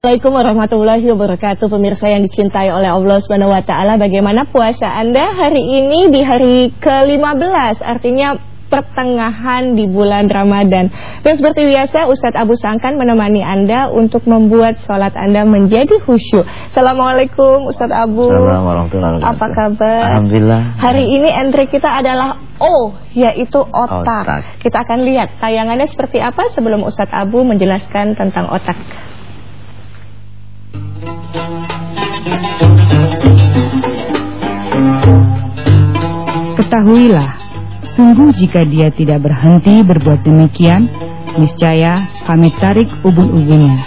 Assalamualaikum warahmatullahi wabarakatuh Pemirsa yang dicintai oleh Allah Subhanahu wa taala, bagaimana puasa Anda hari ini di hari ke-15 artinya pertengahan di bulan Ramadan. Dan seperti biasa Ustadz Abu Sangkan menemani Anda untuk membuat sholat Anda menjadi khusyuk. Assalamualaikum Ustadz Abu. Assalamualaikum warahmatullahi wabarakatuh. Apa kabar? Alhamdulillah. Hari ini entry kita adalah O, yaitu otak. Otak. Kita akan lihat tayangannya seperti apa sebelum Ustadz Abu menjelaskan tentang otak. Ketahuilah, sungguh jika dia tidak berhenti berbuat demikian, niscaya kami tarik ubun-ubunnya,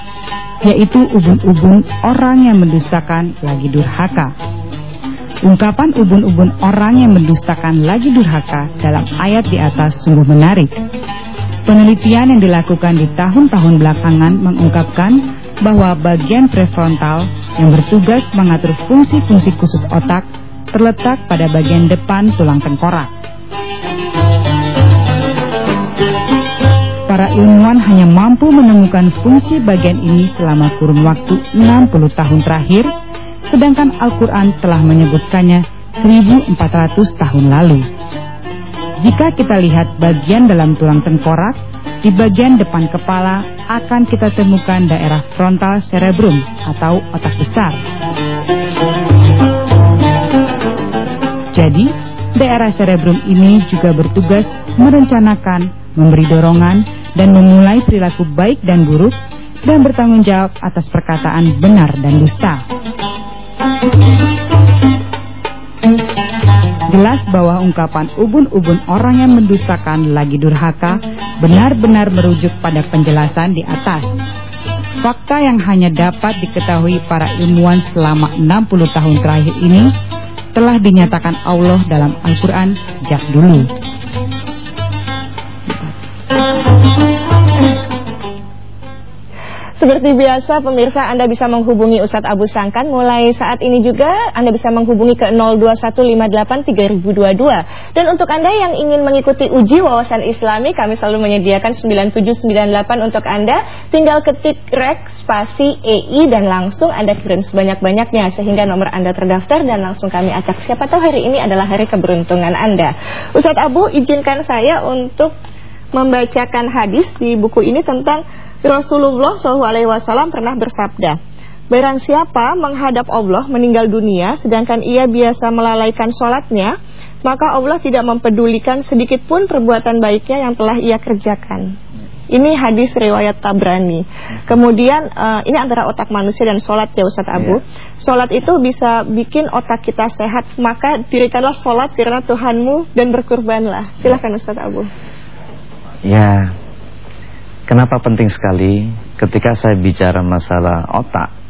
yaitu ubun-ubun orang yang mendustakan lagi durhaka. Ungkapan ubun-ubun orang yang mendustakan lagi durhaka dalam ayat di atas sungguh menarik. Penelitian yang dilakukan di tahun-tahun belakangan mengungkapkan bahwa bagian prefrontal yang bertugas mengatur fungsi-fungsi khusus otak terletak pada bagian depan tulang tengkorak. Para ilmuwan hanya mampu menemukan fungsi bagian ini selama kurun waktu 60 tahun terakhir, sedangkan Al-Quran telah menyebutkannya 1400 tahun lalu. Jika kita lihat bagian dalam tulang tengkorak, di bagian depan kepala akan kita temukan daerah frontal cerebrum atau otak besar. Jadi, daerah cerebrum ini juga bertugas merencanakan, memberi dorongan, dan memulai perilaku baik dan buruk, dan bertanggung jawab atas perkataan benar dan dusta. Jelas bahwa ungkapan ubun-ubun orang yang mendustakan lagi durhaka benar-benar merujuk pada penjelasan di atas. Fakta yang hanya dapat diketahui para ilmuwan selama 60 tahun terakhir ini telah dinyatakan Allah dalam Al-Quran sejak dulu. Seperti biasa pemirsa Anda bisa menghubungi Ustadz Abu Sangkan. Mulai saat ini juga Anda bisa menghubungi ke 021583022 Dan untuk Anda yang ingin mengikuti uji wawasan islami Kami selalu menyediakan 9798 untuk Anda. Tinggal ketik rek spasi EI dan langsung Anda kirim sebanyak-banyaknya Sehingga nomor Anda terdaftar dan langsung kami acak. Siapa tahu hari ini adalah hari keberuntungan Anda. Ustadz Abu izinkan saya untuk membacakan hadis di buku ini tentang Rasulullah SAW pernah bersabda, Barang siapa menghadap Allah meninggal dunia sedangkan ia biasa melalaikan sholatnya, maka Allah tidak mempedulikan sedikit pun perbuatan baiknya yang telah ia kerjakan. Ini hadis riwayat Tabrani. Kemudian uh, ini antara otak manusia dan sholat ya Ustadz Abu. Yeah. Sholat itu bisa bikin otak kita sehat, maka dirikanlah sholat karena Tuhanmu dan berkurbanlah. Silahkan Ustadz Abu. Ya, Kenapa penting sekali? Ketika saya bicara masalah otak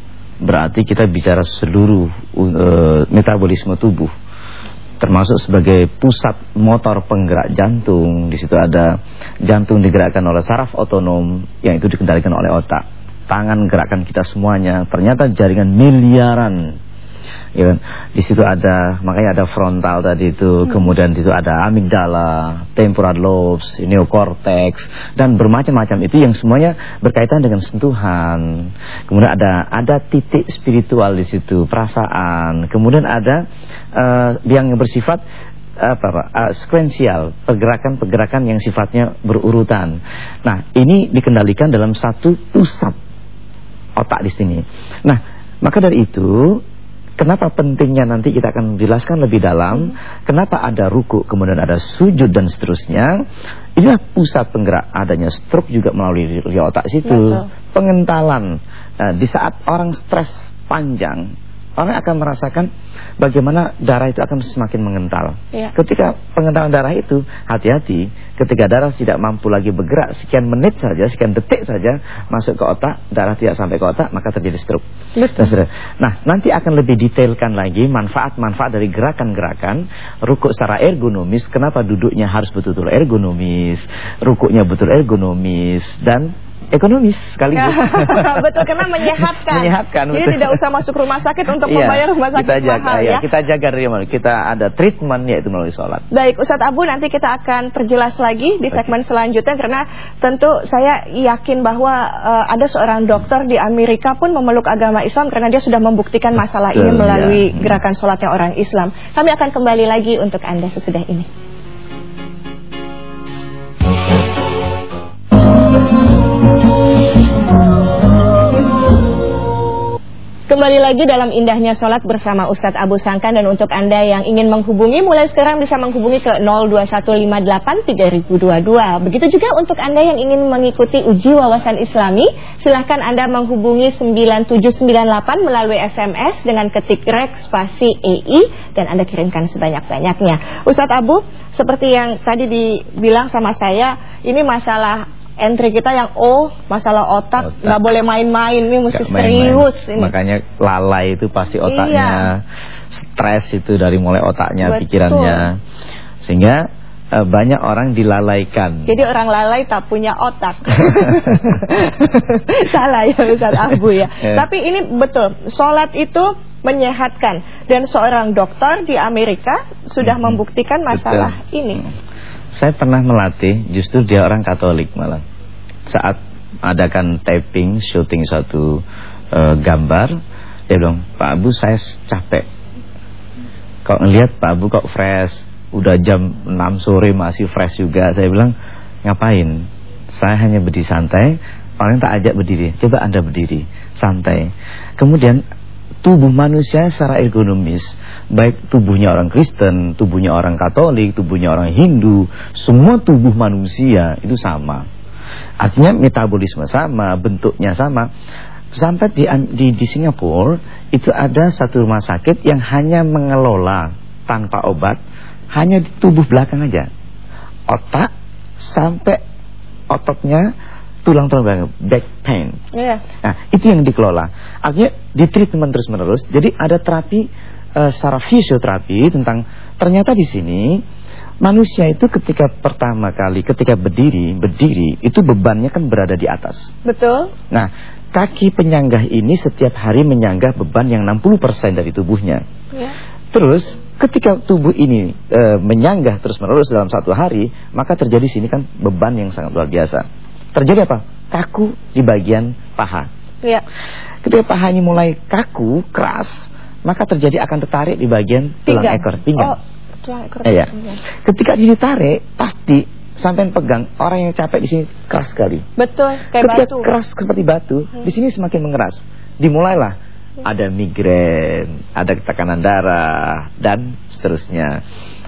Berarti kita bicara seluruh uh, metabolisme tubuh. Termasuk sebagai pusat motor penggerak jantung. Di situ ada jantung digerakkan oleh saraf otonom Yang itu dikendalikan oleh otak. Tangan gerakan kita semuanya. Ternyata jaringan miliaran ya kan? Di situ ada makanya ada frontal tadi itu, hmm. kemudian di situ ada amigdala, temporal lobes, neocortex dan bermacam-macam itu yang semuanya berkaitan dengan sentuhan. Kemudian ada ada titik spiritual di situ, perasaan. Kemudian ada uh, yang bersifat apa Pak, uh, sekuensial, pergerakan-pergerakan yang sifatnya berurutan. Nah, ini dikendalikan dalam satu pusat otak di sini. Nah, maka dari itu Kenapa pentingnya nanti kita akan jelaskan lebih dalam? Kenapa ada ruku kemudian ada sujud dan seterusnya? Inilah pusat penggerak adanya stroke juga melalui otak situ. Betul. Pengentalan nah, Di saat orang stres panjang Orang akan merasakan bagaimana darah itu akan semakin mengental. Ya. Ketika pengentalan darah itu, hati-hati. Ketika darah tidak mampu lagi bergerak sekian menit saja, sekian detik saja masuk ke otak, darah tidak sampai ke otak, maka terjadi stroke. Betul. Nah, nanti akan lebih detailkan lagi manfaat-manfaat dari gerakan-gerakan rukuk secara ergonomis. Kenapa duduknya harus betul-betul ergonomis, rukuknya betul ergonomis dan ekonomis sekali. betul karena menyehatkan. menyehatkan. Jadi betul. tidak usah masuk rumah sakit untuk iya, membayar rumah sakit kita jaga, mahal ya. ya. Kita jaga kita ada treatment yaitu melalui sholat. Baik Ustadz Abu nanti kita akan perjelas lagi di segmen selanjutnya karena tentu saya yakin bahwa uh, ada seorang dokter di Amerika pun memeluk agama Islam karena dia sudah membuktikan masalah betul, ini melalui ya. gerakan sholatnya orang Islam. Kami akan kembali lagi untuk Anda sesudah ini. Kembali lagi dalam indahnya sholat bersama Ustadz Abu Sangkan dan untuk Anda yang ingin menghubungi mulai sekarang bisa menghubungi ke 021583022. Begitu juga untuk Anda yang ingin mengikuti uji wawasan islami, silahkan Anda menghubungi 9798 melalui SMS dengan ketik rek spasi EI dan Anda kirimkan sebanyak-banyaknya. Ustadz Abu, seperti yang tadi dibilang sama saya, ini masalah entry kita yang oh masalah otak nggak boleh main-main ini mesti main -main. serius ini. Makanya lalai itu pasti otaknya iya. stres itu dari mulai otaknya Betul. pikirannya sehingga uh, banyak orang dilalaikan. Jadi orang lalai tak punya otak. Salah ya Ustaz Abu ya. yeah. Tapi ini betul, sholat itu menyehatkan dan seorang dokter di Amerika sudah hmm. membuktikan masalah betul. ini. Saya pernah melatih, justru dia orang Katolik malah. Saat adakan taping, syuting suatu uh, gambar, dia bilang, Pak Abu saya capek. Kok ngelihat Pak Abu kok fresh, udah jam 6 sore masih fresh juga. Saya bilang, ngapain? Saya hanya berdiri santai, paling tak ajak berdiri. Coba Anda berdiri, santai. Kemudian tubuh manusia secara ergonomis baik tubuhnya orang Kristen, tubuhnya orang Katolik, tubuhnya orang Hindu, semua tubuh manusia itu sama. Artinya metabolisme sama, bentuknya sama. Sampai di, di, di Singapura itu ada satu rumah sakit yang hanya mengelola tanpa obat, hanya di tubuh belakang aja. Otak sampai ototnya tulang-tulang belakang, back pain. Yeah. Nah, itu yang dikelola. Artinya di treatment terus-menerus. Jadi ada terapi uh, secara fisioterapi tentang ternyata di sini manusia itu ketika pertama kali ketika berdiri, berdiri itu bebannya kan berada di atas. Betul. Nah, kaki penyanggah ini setiap hari menyanggah beban yang 60% dari tubuhnya. Yeah. Terus ketika tubuh ini e, menyanggah terus-menerus dalam satu hari, maka terjadi sini kan beban yang sangat luar biasa terjadi apa? Kaku di bagian paha. Ya. Ketika paha ini mulai kaku, keras, maka terjadi akan tertarik di bagian tulang pinggang. ekor, pinggang. Oh, tulang ekor. Iya. Ketika ditarik, pasti sampai pegang orang yang capek di sini keras sekali. Betul, kayak Ketika batu. keras seperti batu, hmm. di sini semakin mengeras. Dimulailah hmm. ada migrain, ada tekanan darah dan seterusnya.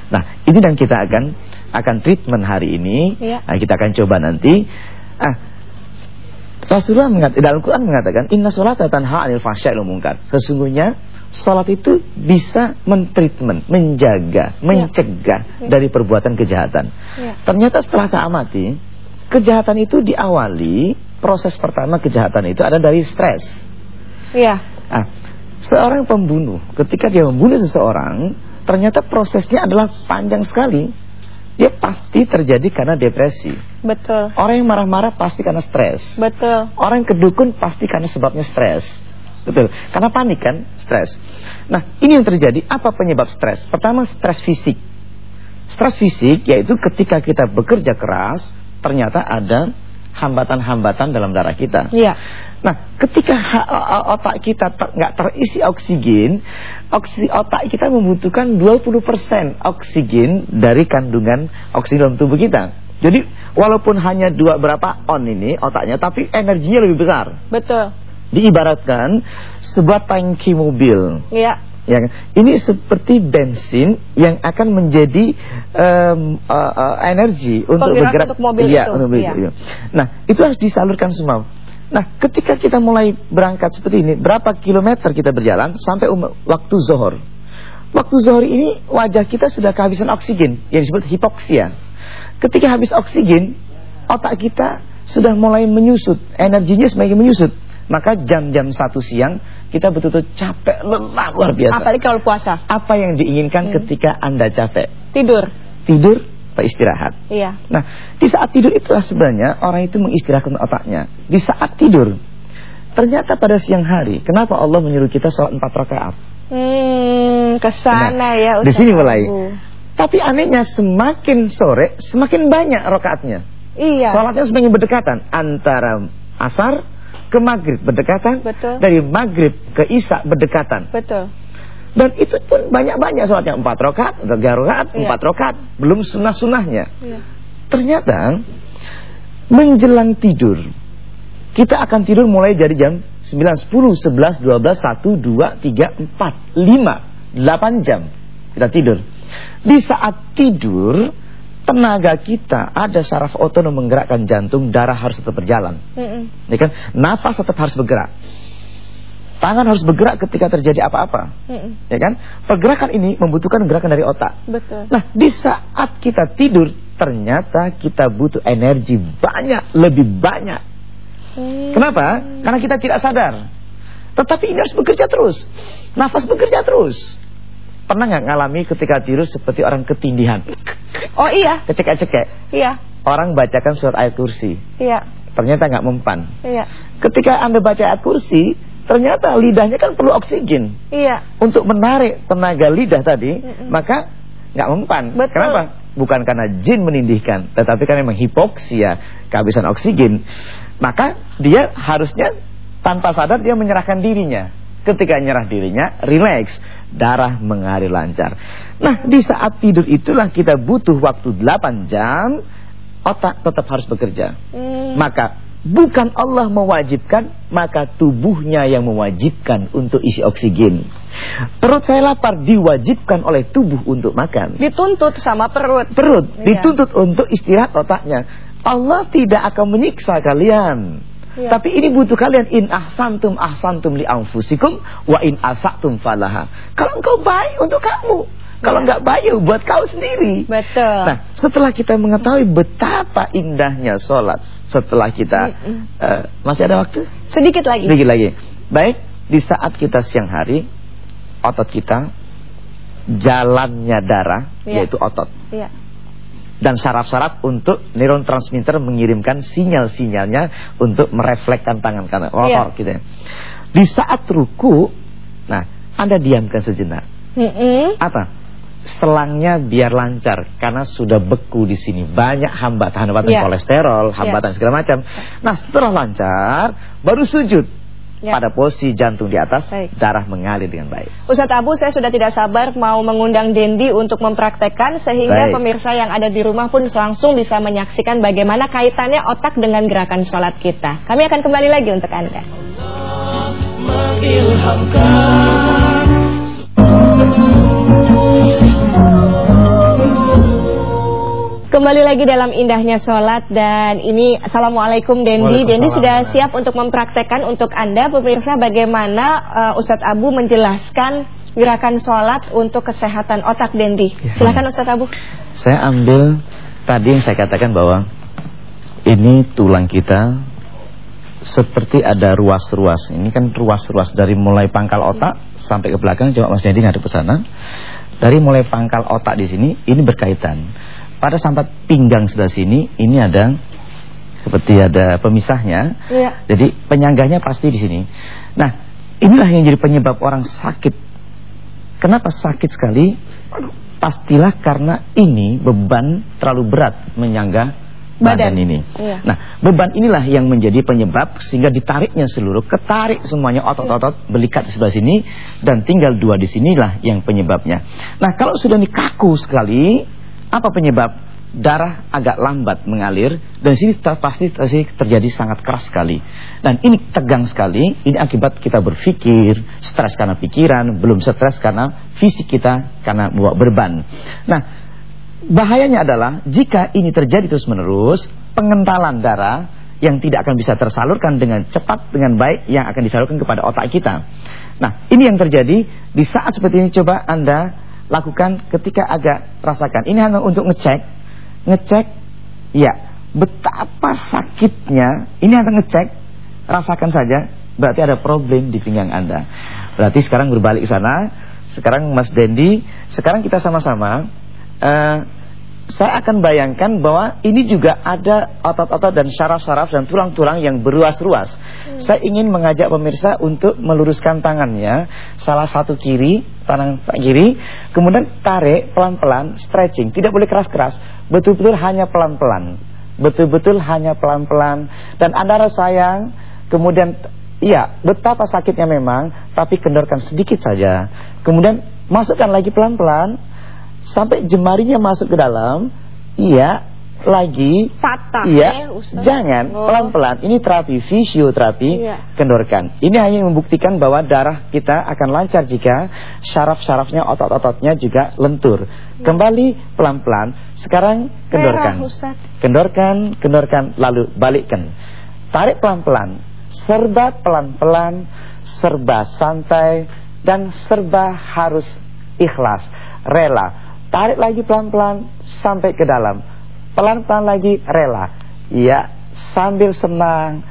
Nah, ini dan kita akan akan treatment hari ini. Ya. Nah, kita akan coba nanti Ah, Rasulullah mengatakan dalam Quran mengatakan inna sholata tanha 'anil fahsya'i munkar. Sesungguhnya salat itu bisa mentreatment, menjaga, ya. mencegah ya. dari perbuatan kejahatan. Ya. Ternyata setelah tak amati, kejahatan itu diawali proses pertama kejahatan itu ada dari stres. Iya. Ah, seorang pembunuh ketika dia membunuh seseorang, ternyata prosesnya adalah panjang sekali dia pasti terjadi karena depresi. Betul. Orang yang marah-marah pasti karena stres. Betul. Orang yang kedukun pasti karena sebabnya stres. Betul. Karena panik kan, stres. Nah, ini yang terjadi. Apa penyebab stres? Pertama, stres fisik. Stres fisik yaitu ketika kita bekerja keras, ternyata ada hambatan-hambatan dalam darah kita. Iya. Nah, ketika otak kita nggak ter terisi oksigen, oksi otak kita membutuhkan 20% oksigen dari kandungan oksigen dalam tubuh kita. Jadi, walaupun hanya dua berapa on ini otaknya, tapi energinya lebih besar. Betul. Diibaratkan sebuah tangki mobil. Iya. Ya, ini seperti bensin yang akan menjadi um, uh, uh, energi untuk bergerak untuk mobil ya, itu. Untuk mobil ya. itu. Nah, itu harus disalurkan semua. Nah, ketika kita mulai berangkat seperti ini, berapa kilometer kita berjalan sampai um, waktu zohor. Waktu zohor ini wajah kita sudah kehabisan oksigen, yang disebut hipoksia. Ketika habis oksigen, otak kita sudah mulai menyusut, energinya semakin menyusut. Maka jam-jam satu siang kita betul-betul capek, lelah luar biasa. Apalagi kalau puasa. Apa yang diinginkan hmm. ketika Anda capek? Tidur. Tidur istirahat. Iya. Nah, di saat tidur itulah sebenarnya orang itu mengistirahatkan otaknya. Di saat tidur. Ternyata pada siang hari, kenapa Allah menyuruh kita sholat empat rakaat? Hmm, ke sana Nah, ya di sini mulai. Abu. Tapi anehnya semakin sore semakin banyak rakaatnya. Iya. Sholatnya semakin berdekatan antara asar ke maghrib berdekatan, Betul. dari maghrib ke isya berdekatan. Betul. Dan itu pun banyak-banyak sholatnya empat rakaat, tiga rakaat, Iya. empat rakaat, belum sunnah-sunnahnya. Iya. Ternyata menjelang tidur kita akan tidur mulai dari jam 9, 10, 11, 12, 1, 2, 3, 4, 5, 8 jam kita tidur. Di saat tidur tenaga kita ada saraf otonom menggerakkan jantung, darah harus tetap berjalan. Mm-mm. Ya kan? Nafas tetap harus bergerak. Tangan harus bergerak ketika terjadi apa-apa. Mm-mm. Ya kan? Pergerakan ini membutuhkan gerakan dari otak. Betul. Nah, di saat kita tidur, ternyata kita butuh energi banyak, lebih banyak. Hmm. Kenapa? Karena kita tidak sadar. Tetapi ini harus bekerja terus. Nafas bekerja terus. Pernah nggak ngalami ketika tidur seperti orang ketindihan? Oh iya, Kecek-kecek. iya, Orang bacakan surat ayat kursi. iya, Ternyata nggak mempan. iya, Ketika Anda baca ayat kursi, ternyata lidahnya kan perlu oksigen. iya. Untuk menarik tenaga lidah tadi, Mm-mm. maka nggak mempan. Betul. Kenapa? Bukan karena jin menindihkan, tetapi karena memang hipoksia, kehabisan oksigen. Maka dia harusnya tanpa sadar dia menyerahkan dirinya. Ketika nyerah dirinya, rileks, darah mengalir lancar. Nah, di saat tidur itulah kita butuh waktu 8 jam, otak tetap harus bekerja. Hmm. Maka bukan Allah mewajibkan, maka tubuhnya yang mewajibkan untuk isi oksigen. Perut saya lapar diwajibkan oleh tubuh untuk makan. Dituntut sama perut. Perut Iya. dituntut untuk istirahat otaknya. Allah tidak akan menyiksa kalian. Iya. Tapi ini butuh kalian in ahsantum ahsantum li anfusikum wa in asatum falaha. Kalau engkau baik untuk kamu, kalau Iya. enggak baik ya buat kau sendiri. Betul. Nah, setelah kita mengetahui betapa indahnya sholat, setelah kita Mm-mm. eh, masih ada waktu Sedikit lagi. sedikit lagi. Baik, di saat kita siang hari, otot kita jalannya darah, Iya. yaitu otot, Iya. Dan saraf-saraf untuk neurotransmitter mengirimkan sinyal-sinyalnya untuk mereflekskan tangan kanan, Iya. gitu ya. Di saat ruku, nah, anda diamkan sejenak. Mm-mm. Apa? Selangnya biar lancar karena sudah beku di sini. Banyak hambatan-hambatan Iya. kolesterol, hambatan segala macam. Nah, setelah lancar baru sujud. Ya. Pada posisi jantung di atas, Baik. darah mengalir dengan baik. Ustadz Abu, saya sudah tidak sabar mau mengundang Dendi untuk mempraktekkan sehingga Baik. pemirsa yang ada di rumah pun langsung bisa menyaksikan bagaimana kaitannya otak dengan gerakan sholat kita. Kami akan kembali lagi untuk Anda. Kembali lagi dalam indahnya sholat dan ini Assalamualaikum Dendi. Dendi sudah siap untuk mempraktekkan untuk Anda pemirsa bagaimana uh, Ustadz Abu menjelaskan gerakan sholat untuk kesehatan otak Dendi Ya. Silahkan Ustadz Abu Saya ambil tadi yang saya katakan bahwa ini tulang kita seperti ada ruas-ruas. Ini kan ruas-ruas dari mulai pangkal otak sampai ke belakang. Coba Mas Dedi ngadep ke sana. Dari mulai pangkal otak di sini ini berkaitan. Pada sampai pinggang sebelah sini ini ada seperti ada pemisahnya. Iya. Jadi penyangganya pasti di sini. Nah, inilah yang jadi penyebab orang sakit. Kenapa sakit sekali? Pastilah karena ini beban terlalu berat menyangga badan, Badan. ini. Iya. Nah, beban inilah yang menjadi penyebab sehingga ditariknya seluruh, ketarik semuanya otot-otot belikat di sebelah sini dan tinggal dua di sinilah yang penyebabnya. Nah, kalau sudah ini kaku sekali, apa penyebab? Darah agak lambat mengalir dan sini ter- pasti terjadi sangat keras sekali. Dan ini tegang sekali, ini akibat kita berpikir, stres karena pikiran, belum stres karena fisik kita karena bawa beban. Nah, Bahayanya adalah jika ini terjadi terus-menerus, pengentalan darah yang tidak akan bisa tersalurkan dengan cepat dengan baik yang akan disalurkan kepada otak kita. Nah, ini yang terjadi di saat seperti ini coba Anda lakukan ketika agak rasakan. Ini hanya untuk ngecek, ngecek ya, betapa sakitnya. Ini hanya ngecek, rasakan saja berarti ada problem di pinggang Anda. Berarti sekarang berbalik sana. Sekarang Mas Dendi, sekarang kita sama-sama eh, saya akan bayangkan bahwa ini juga ada otot-otot dan syaraf-syaraf dan tulang-tulang yang beruas-ruas. Hmm. Saya ingin mengajak pemirsa untuk meluruskan tangannya, salah satu kiri, tangan kiri, kemudian tarik pelan-pelan, stretching, tidak boleh keras-keras, betul-betul hanya pelan-pelan. Betul-betul hanya pelan-pelan dan Anda rasa sayang, kemudian iya, betapa sakitnya memang, tapi kendorkan sedikit saja. Kemudian masukkan lagi pelan-pelan sampai jemarinya masuk ke dalam, iya, lagi patah iya, ya, jangan oh. pelan-pelan. Ini terapi fisioterapi iya. kendorkan. Ini hanya membuktikan bahwa darah kita akan lancar jika syaraf-syarafnya, otot-ototnya juga lentur. Ya. Kembali pelan-pelan. Sekarang kendorkan. Merah, kendorkan, kendorkan lalu balikkan. Tarik pelan-pelan. Serba pelan-pelan, serba santai dan serba harus ikhlas, rela Tarik lagi pelan-pelan sampai ke dalam. Pelan-pelan lagi rela. Ya, sambil senang.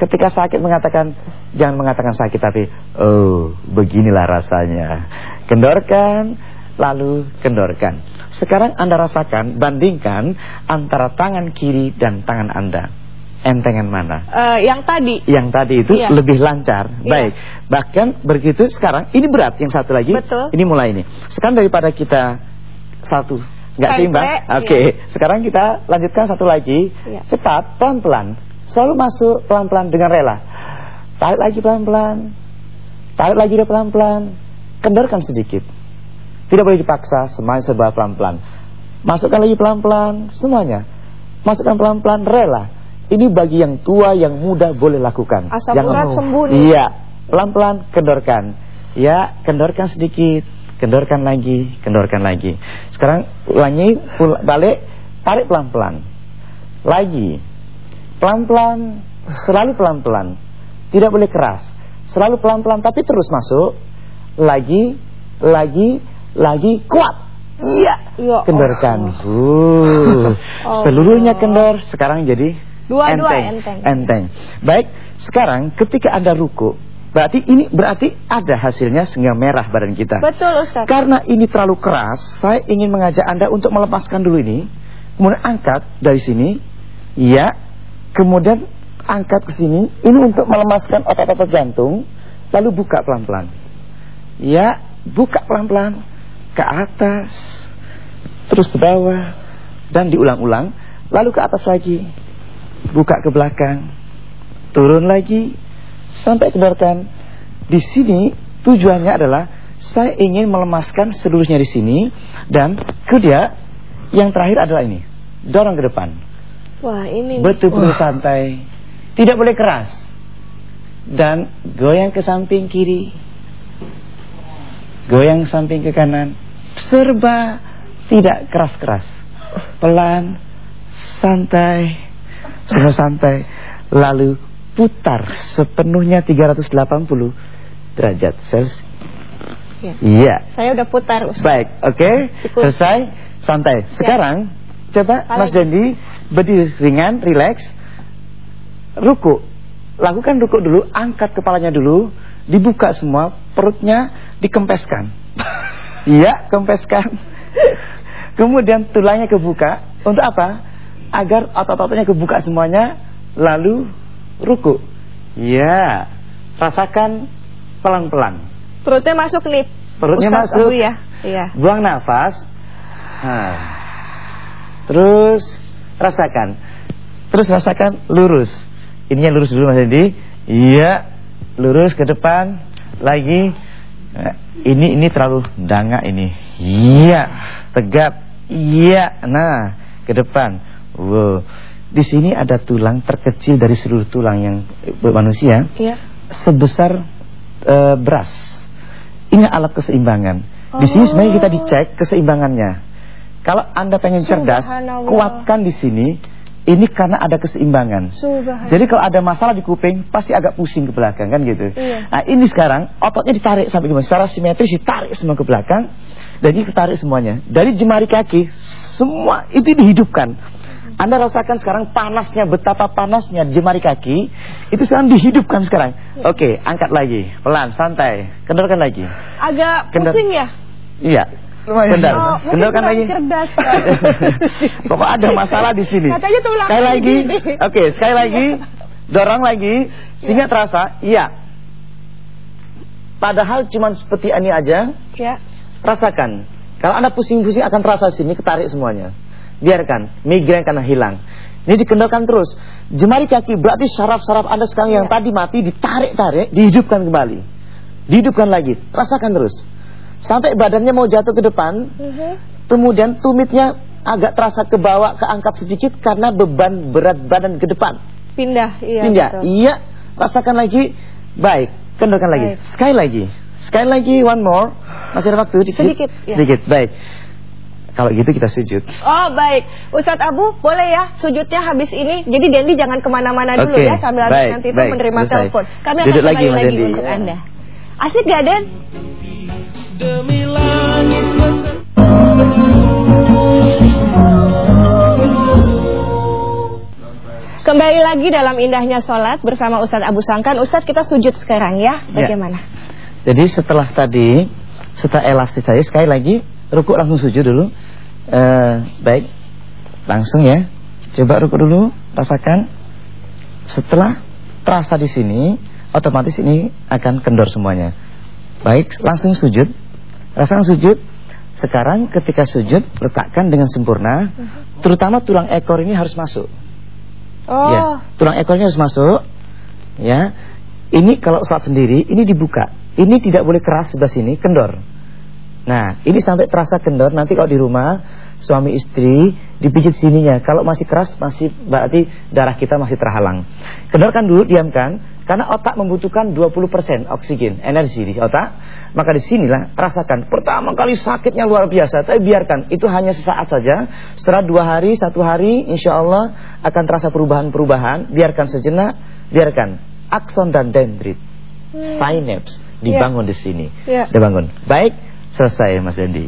Ketika sakit mengatakan, jangan mengatakan sakit tapi, oh beginilah rasanya. Kendorkan, lalu kendorkan. Sekarang Anda rasakan, bandingkan antara tangan kiri dan tangan Anda. Entengan mana? Uh, yang tadi. Yang tadi itu iya. lebih lancar. Iya. Baik. Bahkan begitu sekarang ini berat yang satu lagi. Betul. Ini mulai ini. Sekarang daripada kita satu. Nggak seimbang? oke. Okay. iya. sekarang kita lanjutkan satu lagi. Iya. cepat pelan-pelan. Selalu masuk pelan-pelan dengan rela. Tarik lagi pelan-pelan. Tarik lagi pelan-pelan. Kendorkan sedikit. Tidak boleh dipaksa semuanya serba pelan-pelan. Masukkan lagi pelan-pelan semuanya. Masukkan pelan-pelan rela. Ini bagi yang tua yang muda boleh lakukan. Asam urat sembuh iya. Pelan-pelan kendorkan. Ya kendorkan sedikit kendorkan lagi, kendorkan lagi. Sekarang ulangi, balik, tarik pelan-pelan. Lagi. Pelan-pelan, selalu pelan-pelan. Tidak boleh keras. Selalu pelan-pelan tapi terus masuk. Lagi, lagi, lagi kuat. Iya. Ya, kendorkan. Uh. Seluruhnya kendor, sekarang jadi Dua-dua enteng. enteng. Enteng. Baik, sekarang ketika Anda ruku, Berarti ini berarti ada hasilnya sehingga merah badan kita. Betul Ustaz. Karena ini terlalu keras, saya ingin mengajak Anda untuk melepaskan dulu ini. Kemudian angkat dari sini. Ya. Kemudian angkat ke sini. Ini untuk melemaskan otot-otot jantung. Lalu buka pelan-pelan. Ya, buka pelan-pelan ke atas. Terus ke bawah dan diulang-ulang. Lalu ke atas lagi. Buka ke belakang. Turun lagi sampai kendorkan. Di sini tujuannya adalah saya ingin melemaskan seluruhnya di sini dan kedua yang terakhir adalah ini. Dorong ke depan. Wah, ini betul-betul santai. Tidak boleh keras. Dan goyang ke samping kiri. Goyang samping ke kanan. Serba tidak keras-keras. Pelan, santai, serba santai. Lalu putar sepenuhnya 380 derajat Celcius. Iya. Ya. Saya udah putar Ustaz. Baik, oke. Okay. Selesai, santai. Ya. Sekarang ya. coba. Mas Dendi berdiri ringan, rileks. Ruku. Lakukan ruku dulu, angkat kepalanya dulu, dibuka semua, perutnya dikempeskan. Iya, kempeskan. Kemudian tulangnya kebuka. Untuk apa? Agar otot-ototnya kebuka semuanya, lalu ruku. Ya, rasakan pelan-pelan. Perutnya masuk nih. Perutnya Ustaz masuk. ya. Iya. Buang nafas. Nah. Terus rasakan. Terus rasakan lurus. Ininya lurus dulu Mas Edi. Iya. Lurus ke depan. Lagi. Nah, ini ini terlalu dangak ini. Iya. Tegap. Iya. Nah, ke depan. Wow. Di sini ada tulang terkecil dari seluruh tulang yang manusia ya. sebesar e, beras. Ini alat keseimbangan. Oh. Di sini sebenarnya kita dicek keseimbangannya. Kalau anda pengen cerdas, kuatkan di sini. Ini karena ada keseimbangan. Jadi kalau ada masalah di kuping, pasti agak pusing ke belakang kan gitu. Iya. Nah ini sekarang ototnya ditarik sampai gimana? Secara simetris ditarik semua ke belakang. Dan ini ketarik semuanya. Dari jemari kaki, semua itu dihidupkan. Anda rasakan sekarang panasnya, betapa panasnya jemari kaki. Itu sekarang dihidupkan sekarang. Oke, okay, angkat lagi. Pelan, santai. Kendorkan lagi. Agak Kendor pusing ya? Iya. Bentar, Oh, lagi. kurang cerdas. Kok ada masalah di sini? Katanya tulang Sekali lagi. Oke, sekali lagi. Dorong lagi sehingga terasa. Iya. Padahal cuma seperti ini aja. Ya. Rasakan. Kalau Anda pusing-pusing akan terasa sini ketarik semuanya. Biarkan, migrain karena hilang. Ini dikendalkan terus. Jemari kaki berarti saraf-saraf Anda sekarang yang Ya. tadi mati ditarik-tarik, dihidupkan kembali. Dihidupkan lagi. Rasakan terus. Sampai badannya mau jatuh ke depan, Mhm. kemudian tumitnya agak terasa ke bawah, keangkat sedikit karena beban berat badan ke depan. Pindah, iya. Pindah. betul. Iya, rasakan lagi. Baik, kendorkan lagi. Baik. Sekali lagi. Sekali lagi, one more. Masih ada waktu dikit. Sedikit, ya. Sedikit, baik. Kalau gitu kita sujud. Oh baik, Ustadz Abu boleh ya sujudnya habis ini. Jadi Dendi jangan ke mana-mana dulu ya sambil baik, nanti itu baik, menerima selesai. telepon. Kami akan Duduk kembali lagi, lagi, untuk Ya. anda. Asik gak Den? Demi langit Kembali lagi dalam indahnya sholat bersama Ustadz Abu Sangkan. Ustadz kita sujud sekarang ya. Bagaimana? Jadi setelah tadi, setelah elastis tadi, sekali lagi, ruku langsung sujud dulu. Eh, baik, langsung ya. Coba ruku dulu, rasakan. Setelah terasa di sini, otomatis ini akan kendor semuanya. Baik, langsung sujud. Rasakan sujud. Sekarang ketika sujud, letakkan dengan sempurna. Terutama tulang ekor ini harus masuk. Oh, Ya, tulang ekornya harus masuk. Ya. Ini kalau saat sendiri ini dibuka. Ini tidak boleh keras sebelah sini, kendor. Nah, ini sampai terasa kendor nanti kalau di rumah suami istri dipijit sininya. Kalau masih keras masih berarti darah kita masih terhalang. Kendorkan dulu, diamkan karena otak membutuhkan 20% oksigen, energi di otak. Maka di sinilah rasakan. Pertama kali sakitnya luar biasa, tapi biarkan itu hanya sesaat saja. Setelah dua hari, satu hari, insya Allah akan terasa perubahan-perubahan. Biarkan sejenak, biarkan akson dan dendrit, synapse dibangun di sini. Ya. Dibangun. Baik, selesai Mas Dendi.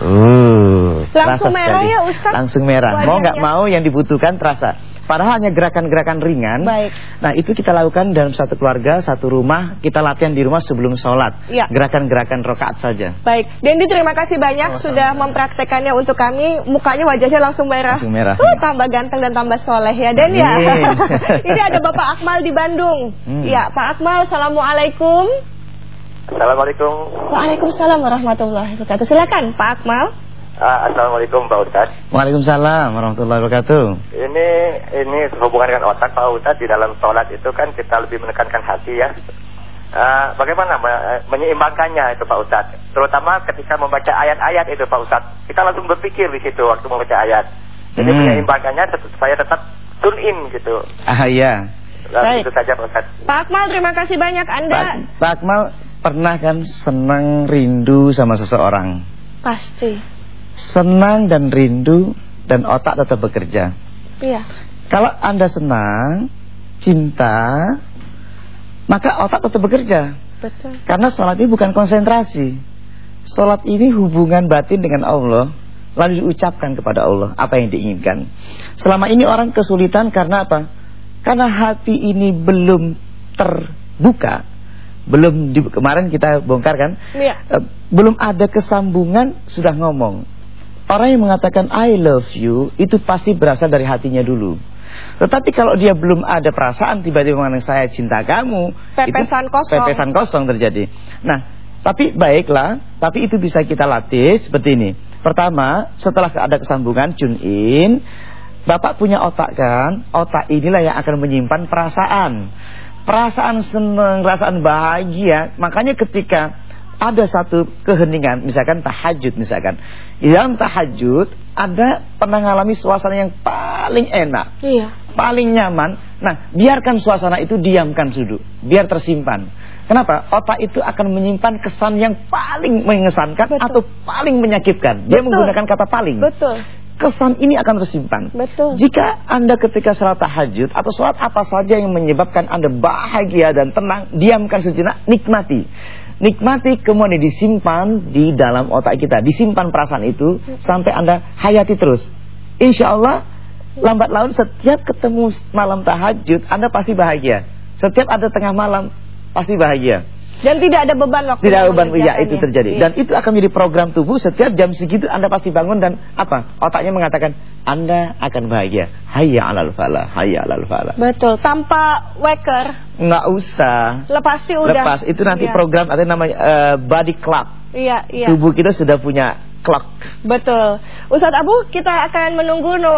Uh, Langsung merah sekali. ya, Ustaz? Langsung merah. Mau nggak Wajahnya. mau yang dibutuhkan terasa. Padahal hanya gerakan-gerakan ringan. Baik. Nah itu kita lakukan dalam satu keluarga, satu rumah. Kita latihan di rumah sebelum sholat. Iya. Gerakan-gerakan rokaat saja. baik. Dendi terima kasih banyak sudah mempraktekannya untuk kami. Mukanya wajahnya langsung merah. Langsung merah. Tuh, tambah ganteng dan tambah soleh ya Den ya. Ini ada Bapak Akmal di Bandung. Hmm. Ya, Pak Akmal, Assalamualaikum. Assalamualaikum. Waalaikumsalam warahmatullahi wabarakatuh. Silakan Pak Akmal. Ah, Assalamualaikum Pak Ustadz. Waalaikumsalam warahmatullahi wabarakatuh. Ini ini hubungan dengan otak Pak Ustadz di dalam sholat itu kan kita lebih menekankan hati ya. Ah, bagaimana me- menyeimbangkannya itu Pak Ustadz? Terutama ketika membaca ayat-ayat itu Pak Ustadz. Kita langsung berpikir di situ waktu membaca ayat. Jadi Hmm. menyeimbangkannya supaya tetap tune in gitu. Ah iya. Nah, Baik. itu saja Pak Ustadz. Pak Akmal, terima kasih banyak Pak, Anda. Pak Akmal pernah kan senang rindu sama seseorang. Pasti. Senang dan rindu dan otak tetap bekerja. Iya. Kalau Anda senang, cinta, maka otak tetap bekerja. Betul. Karena sholat ini bukan konsentrasi. Sholat ini hubungan batin dengan Allah. Lalu diucapkan kepada Allah apa yang diinginkan. Selama ini orang kesulitan karena apa? Karena hati ini belum terbuka. Belum di, kemarin kita bongkar kan? Iya. Eh, belum ada kesambungan sudah ngomong. Orang yang mengatakan I love you itu pasti berasal dari hatinya dulu. Tetapi kalau dia belum ada perasaan tiba-tiba mengatakan saya cinta kamu, Pepesan itu kosong. Pepesan kosong terjadi. Nah, tapi baiklah, tapi itu bisa kita latih seperti ini. Pertama, setelah ada kesambungan tune in, Bapak punya otak kan? Otak inilah yang akan menyimpan perasaan. Perasaan senang, perasaan bahagia. Makanya ketika ada satu keheningan, misalkan tahajud misalkan. Di dalam tahajud ada pernah mengalami suasana yang paling enak, Iya. paling nyaman. Nah, biarkan suasana itu diamkan dulu, biar tersimpan. Kenapa? Otak itu akan menyimpan kesan yang paling mengesankan Betul. atau paling menyakitkan. Dia Betul. menggunakan kata paling Betul. Kesan ini akan tersimpan. Betul. Jika Anda ketika salat tahajud atau salat apa saja yang menyebabkan Anda bahagia dan tenang, diamkan sejenak, nikmati. Nikmati kemudian disimpan di dalam otak kita, disimpan perasaan itu sampai Anda hayati terus. Insya Allah lambat laun setiap ketemu malam tahajud Anda pasti bahagia. Setiap ada tengah malam pasti bahagia. Dan tidak ada beban waktu Tidak ada beban, ya mengerjakannya. itu terjadi. Iya. Dan itu akan menjadi program tubuh setiap jam segitu Anda pasti bangun dan apa? Otaknya mengatakan Anda akan bahagia. Hayya 'alal falah, hayya 'alal falah. Betul, tanpa waker, Nggak usah. lepas sih udah. Lepas itu nanti Iya. program ada namanya eh, body clock. Iya, iya. Tubuh kita sudah punya clock. Betul. Ustadz Abu, kita akan menunggu no,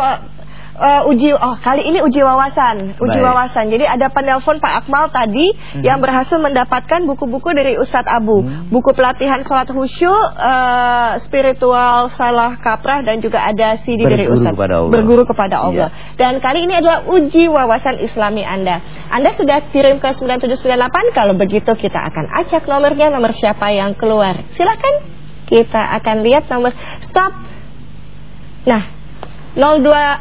uh, uji oh kali ini uji wawasan, uji Baik. wawasan. Jadi ada penelpon Pak Akmal tadi yang berhasil mendapatkan buku-buku dari Ustadz Abu, buku pelatihan sholat khusyuk, uh, spiritual salah kaprah dan juga ada CD dari Berguru Ustadz kepada Allah. berguru kepada Allah. Iya. Dan kali ini adalah uji wawasan Islami Anda. Anda sudah kirim ke 9798 kalau begitu kita akan acak nomornya nomor siapa yang keluar. Silakan kita akan lihat nomor stop. Nah, 02 0812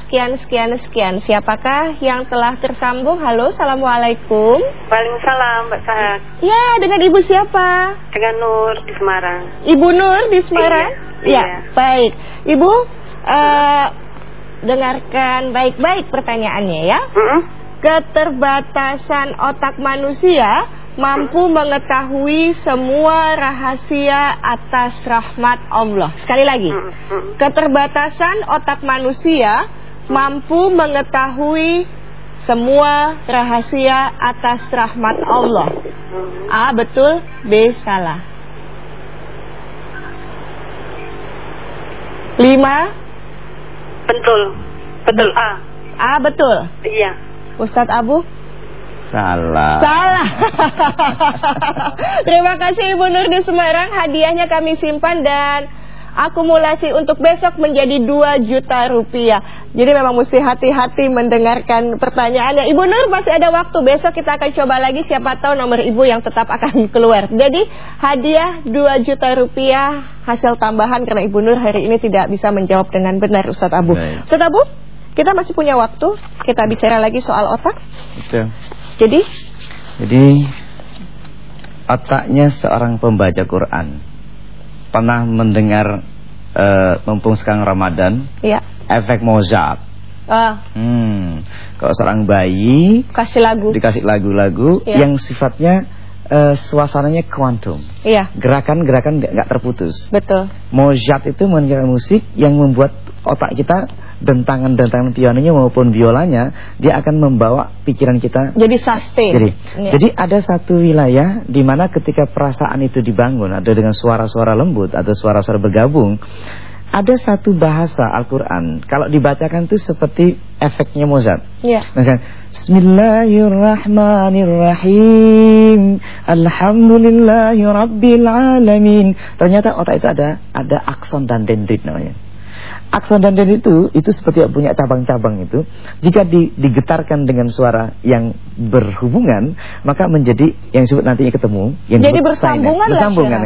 sekian sekian sekian. Siapakah yang telah tersambung? Halo, Assalamualaikum. Waalaikumsalam Mbak Sahat Ya, dengan Ibu siapa? dengan Nur di Semarang. Ibu Nur di Semarang? Iya, Ya, iya. baik. Ibu, eh, dengarkan baik-baik pertanyaannya ya. Mm-mm. Keterbatasan otak manusia mampu mengetahui semua rahasia atas rahmat Allah. Sekali lagi. Mm-mm. Keterbatasan otak manusia mampu mengetahui semua rahasia atas rahmat Allah. A betul, B salah. Lima, Betul. Betul A. A betul. Iya. Ustadz Abu? Salah. Salah. Terima kasih Ibu Nur di Semarang. Hadiahnya kami simpan dan akumulasi untuk besok menjadi 2 juta rupiah. Jadi memang mesti hati-hati mendengarkan pertanyaannya. Ibu Nur masih ada waktu. Besok kita akan coba lagi siapa tahu nomor Ibu yang tetap akan keluar. Jadi hadiah 2 juta rupiah hasil tambahan karena Ibu Nur hari ini tidak bisa menjawab dengan benar Ustadz Abu. Baik. Ustadz Abu, kita masih punya waktu. Kita bicara lagi soal otak. Betul. Jadi Jadi otaknya seorang pembaca Quran pernah mendengar eh, mumpung sekarang Ramadan ya efek Mozart. Ah, Hmm, kalau seorang bayi kasih lagu. dikasih lagu-lagu Iya. yang sifatnya eh, suasananya kuantum, Iya, gerakan-gerakan nggak nggak terputus. betul. Mozart itu mendengar musik yang membuat otak kita dentangan-dentangan pianonya maupun biolanya dia akan membawa pikiran kita Jadi sustain. jadi, Iya. jadi ada satu wilayah di mana ketika perasaan itu dibangun, ada dengan suara-suara lembut atau suara-suara bergabung, ada satu bahasa Al-Quran. Kalau dibacakan itu seperti efeknya Mozart. Iya. Misalkan, Bismillahirrahmanirrahim. Alhamdulillahi Rabbil Alamin. Ternyata otak itu ada ada akson dan dendrit namanya. Akson dan dendrit itu itu seperti punya cabang-cabang itu. Jika di- digetarkan dengan suara yang berhubungan, maka menjadi yang disebut nantinya ketemu. Yang Jadi bersambungan lah Bersambungan.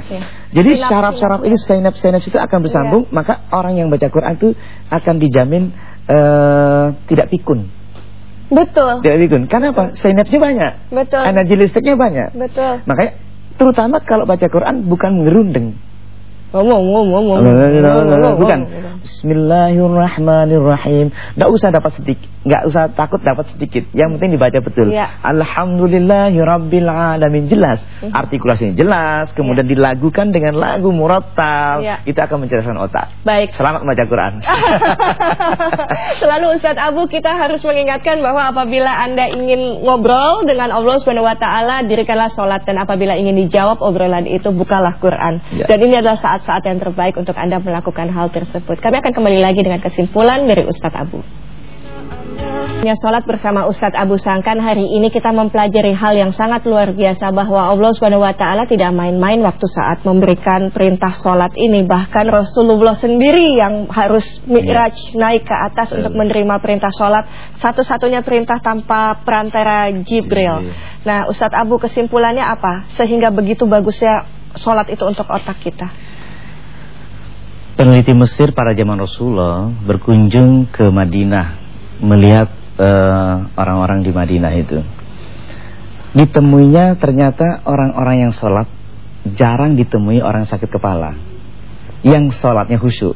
Jadi syaraf-syaraf ini synapse-synapse itu akan bersambung, maka orang yang baca Quran itu akan dijamin eh, tidak pikun. Betul. Tidak pikun. Karena apa? Synapsnya banyak. Betul. Energi listriknya banyak. Betul. Makanya terutama kalau baca Quran bukan ngerundeng. Bukan. Bismillahirrahmanirrahim. Tidak usah dapat sedikit, nggak usah takut dapat sedikit. Yang penting dibaca betul. Ya. Alhamdulillahirabbil alamin jelas. Artikulasinya jelas, kemudian dilagukan dengan lagu murattal. Ya. Itu akan mencerdaskan otak. Baik. Selamat membaca Quran. Selalu Ustadz Abu kita harus mengingatkan bahwa apabila Anda ingin ngobrol dengan Allah Subhanahu wa taala, dirikanlah salat dan apabila ingin dijawab obrolan itu bukalah Quran. Ya. Dan ini adalah saat-saat yang terbaik untuk Anda melakukan hal tersebut. Kami akan kembali lagi dengan kesimpulan dari Ustadz Abu. Ya, sholat bersama Ustadz Abu Sangkan hari ini kita mempelajari hal yang sangat luar biasa bahwa Allah Subhanahu wa taala tidak main-main waktu saat memberikan perintah sholat ini bahkan Rasulullah sendiri yang harus mi'raj naik ke atas untuk menerima perintah sholat satu-satunya perintah tanpa perantara Jibril. Jibril. Nah, Ustadz Abu kesimpulannya apa sehingga begitu bagusnya sholat itu untuk otak kita? Peneliti Mesir pada zaman Rasulullah berkunjung ke Madinah melihat eh, orang-orang di Madinah itu. Ditemuinya ternyata orang-orang yang sholat jarang ditemui orang sakit kepala. Yang sholatnya khusyuk.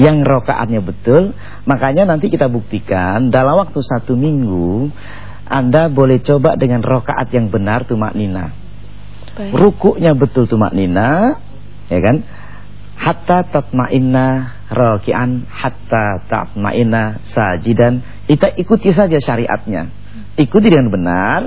Yang rokaatnya betul. Makanya nanti kita buktikan dalam waktu satu minggu Anda boleh coba dengan rokaat yang benar tumak nina. Baik. Rukuknya betul tumak nina, ya kan? Hatta tatma'inna raki'an hatta tatma'inna sajidan. Kita ikuti saja syariatnya. Ikuti dengan benar,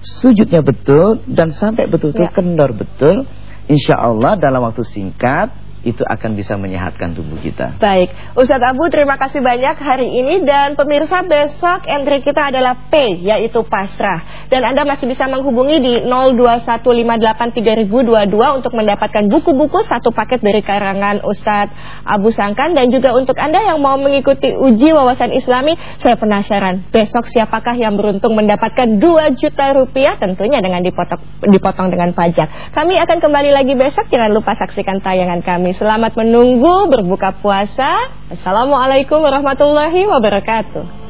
sujudnya betul dan sampai betul-betul Ya. kendor betul. Insya Allah dalam waktu singkat itu akan bisa menyehatkan tubuh kita. Baik, Ustadz Abu terima kasih banyak hari ini dan pemirsa besok entry kita adalah P yaitu pasrah dan Anda masih bisa menghubungi di 02158322 untuk mendapatkan buku-buku satu paket dari karangan Ustadz Abu Sangkan dan juga untuk Anda yang mau mengikuti uji wawasan Islami saya penasaran besok siapakah yang beruntung mendapatkan 2 juta rupiah tentunya dengan dipotong, dipotong dengan pajak. Kami akan kembali lagi besok jangan lupa saksikan tayangan kami. Selamat menunggu berbuka puasa. Assalamualaikum warahmatullahi wabarakatuh.